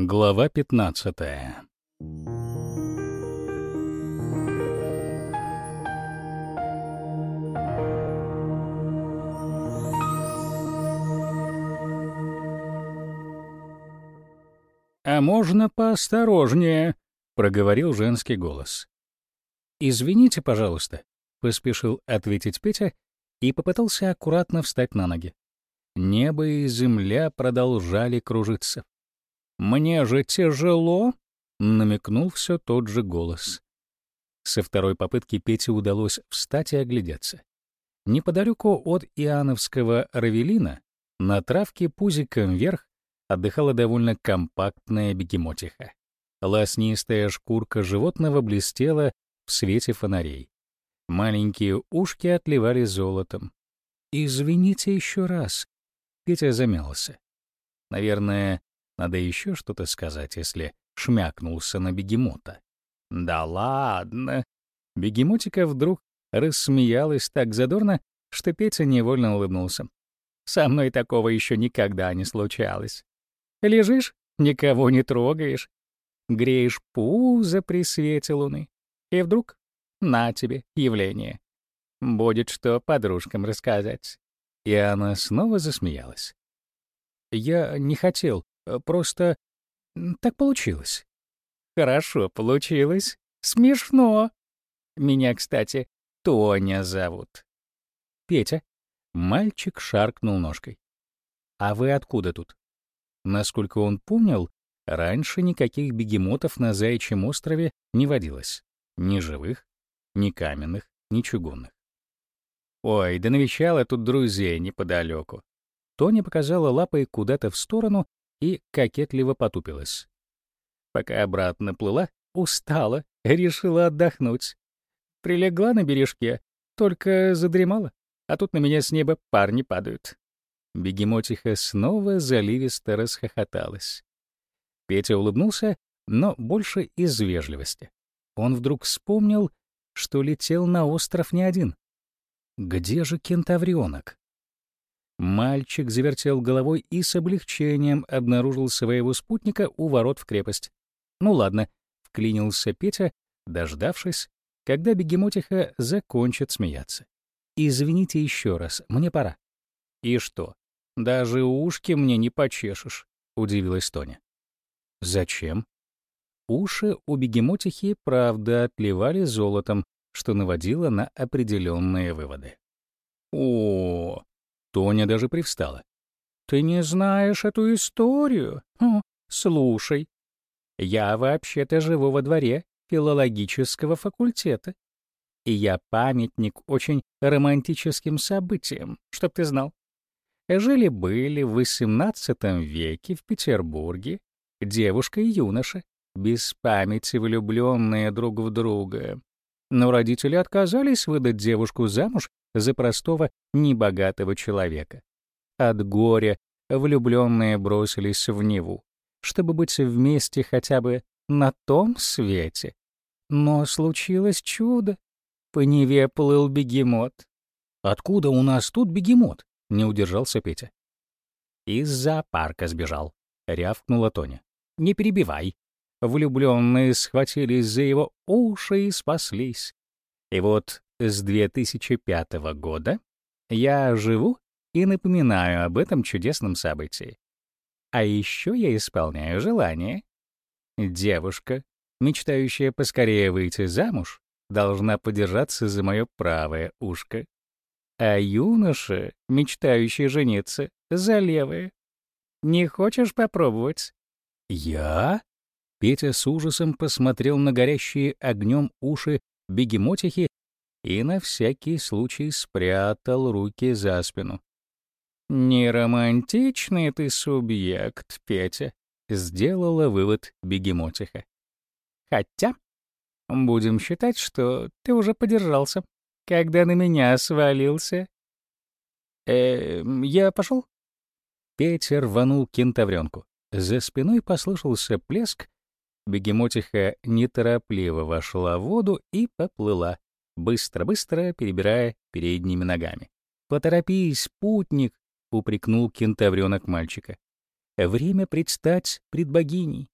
Глава 15 «А можно поосторожнее», — проговорил женский голос. «Извините, пожалуйста», — поспешил ответить Петя и попытался аккуратно встать на ноги. Небо и земля продолжали кружиться. «Мне же тяжело», — намекнул все тот же голос. Со второй попытки Пете удалось встать и оглядеться. Неподалеку от Иоанновского Равелина на травке пузиком вверх отдыхала довольно компактная бегемотиха. Лоснистая шкурка животного блестела в свете фонарей. Маленькие ушки отливали золотом. «Извините еще раз», — Петя замялся. Наверное, надо еще что-то сказать, если шмякнулся на бегемота. «Да ладно!» Бегемотика вдруг рассмеялась так задорно, что Петя невольно улыбнулся. «Со мной такого еще никогда не случалось. Лежишь, никого не трогаешь, греешь пузо при свете луны, и вдруг на тебе явление. Будет что подружкам рассказать. И она снова засмеялась. Я не хотел, просто так получилось. Хорошо получилось. Смешно. Меня, кстати, Тоня зовут. Петя. Мальчик шаркнул ножкой. А вы откуда тут? Насколько он помнил, раньше никаких бегемотов на Заячьем острове не водилось. Ни живых, ни каменных, ни чугунных. Ой, да навещала тут друзей неподалеку. Тоня показала лапой куда-то в сторону и кокетливо потупилась. Пока обратно плыла, устала, решила отдохнуть. Прилегла на бережке, только задремала, а тут на меня с неба парни падают. Бегемотиха снова заливисто расхохоталась. Петя улыбнулся, но больше из вежливости. Он вдруг вспомнил, что летел на остров не один. Где же кентаврионок? Мальчик завертел головой и с облегчением обнаружил своего спутника у ворот в крепость. Ну ладно, вклинился Петя, дождавшись, когда бегемотиха закончит смеяться. «Извините еще раз, мне пора». «И что, даже ушки мне не почешешь?» — удивилась Тоня. «Зачем?» Уши у бегемотихи, правда, отливали золотом, что наводило на определенные выводы. О, Тоня даже привстала. Ты не знаешь эту историю? Хм, слушай. Я вообще-то живу во дворе филологического факультета. И я памятник очень романтическим событиям, чтоб ты знал. Жили-были в XVIII веке в Петербурге девушка и юноша, без памяти влюбленные друг в друга. Но родители отказались выдать девушку замуж за простого, небогатого человека. От горя влюбленные бросились в Неву, чтобы быть вместе хотя бы на том свете. Но случилось чудо. По Неве плыл бегемот. «Откуда у нас тут бегемот?» — не удержался Петя. «Из зоопарка сбежал», — рявкнула Тоня. «Не перебивай», влюбленные схватились за его уши и спаслись. И вот с 2005 года я живу и напоминаю об этом чудесном событии. А еще я исполняю желание. Девушка, мечтающая поскорее выйти замуж, должна подержаться за мое правое ушко. А юноша, мечтающий жениться, за левое. Не хочешь попробовать? Я? Петя с ужасом посмотрел на горящие огнем уши бегемотихи и на всякий случай спрятал руки за спину. «Не романтичный ты субъект, Петя», — сделала вывод бегемотиха. «Хотя, будем считать, что ты уже подержался, когда на меня свалился». «Э, я пошел?» Петя рванул кентавренку. За спиной послышался плеск, Бегемотиха неторопливо вошла в воду и поплыла, быстро-быстро перебирая передними ногами. «Поторопись, путник!» — упрекнул кентавренок мальчика. Время предстать пред богиней.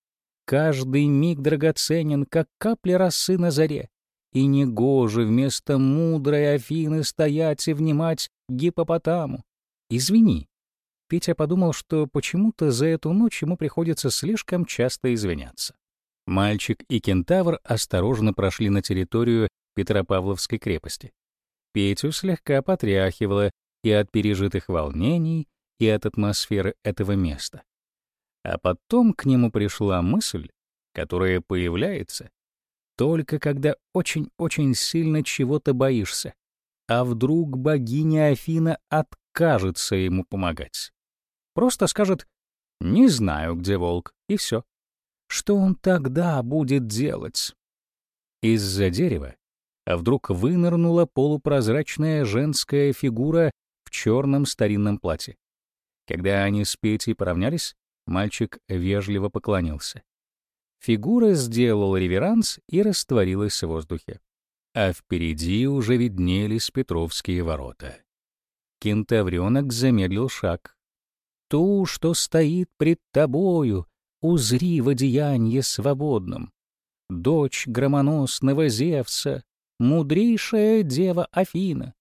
Каждый миг драгоценен, как капля росы на заре. И негоже вместо мудрой Афины стоять и внимать гипопотаму. Извини. Петя подумал, что почему-то за эту ночь ему приходится слишком часто извиняться. Мальчик и кентавр осторожно прошли на территорию Петропавловской крепости. Петю слегка потряхивало и от пережитых волнений, и от атмосферы этого места. А потом к нему пришла мысль, которая появляется только когда очень-очень сильно чего-то боишься. А вдруг богиня Афина откажется ему помогать? Просто скажет «не знаю, где волк», и все. Что он тогда будет делать? Из-за дерева а вдруг вынырнула полупрозрачная женская фигура в черном старинном платье. Когда они с Петей поравнялись, мальчик вежливо поклонился. Фигура сделала реверанс и растворилась в воздухе. А впереди уже виднелись Петровские ворота. Кентавренок замедлил шаг. «Ту, что стоит пред тобою, узри в одеянье свободном. Дочь громоносного Зевса, мудрейшая дева Афина,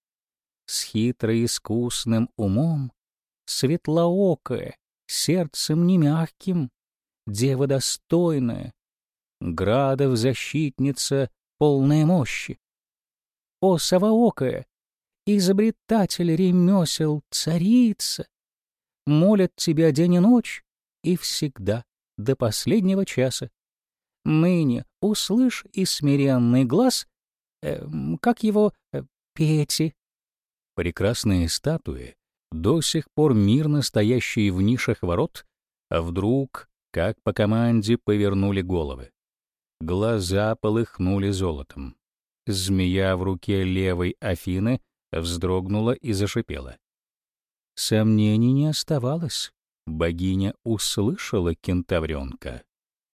с хитро-искусным умом, светлоокая, сердцем немягким, дева достойная, градов защитница, полная мощи. О, совоокая, изобретатель ремесел, царица, молят тебя день и ночь и всегда до последнего часа. Ныне услышь и смиренный глаз, э, как его, э, Пети. Прекрасные статуи, до сих пор мирно стоящие в нишах ворот, а вдруг как по команде повернули головы. Глаза полыхнули золотом. Змея в руке левой Афины вздрогнула и зашипела. Сомнений не оставалось. Богиня услышала кентавренка.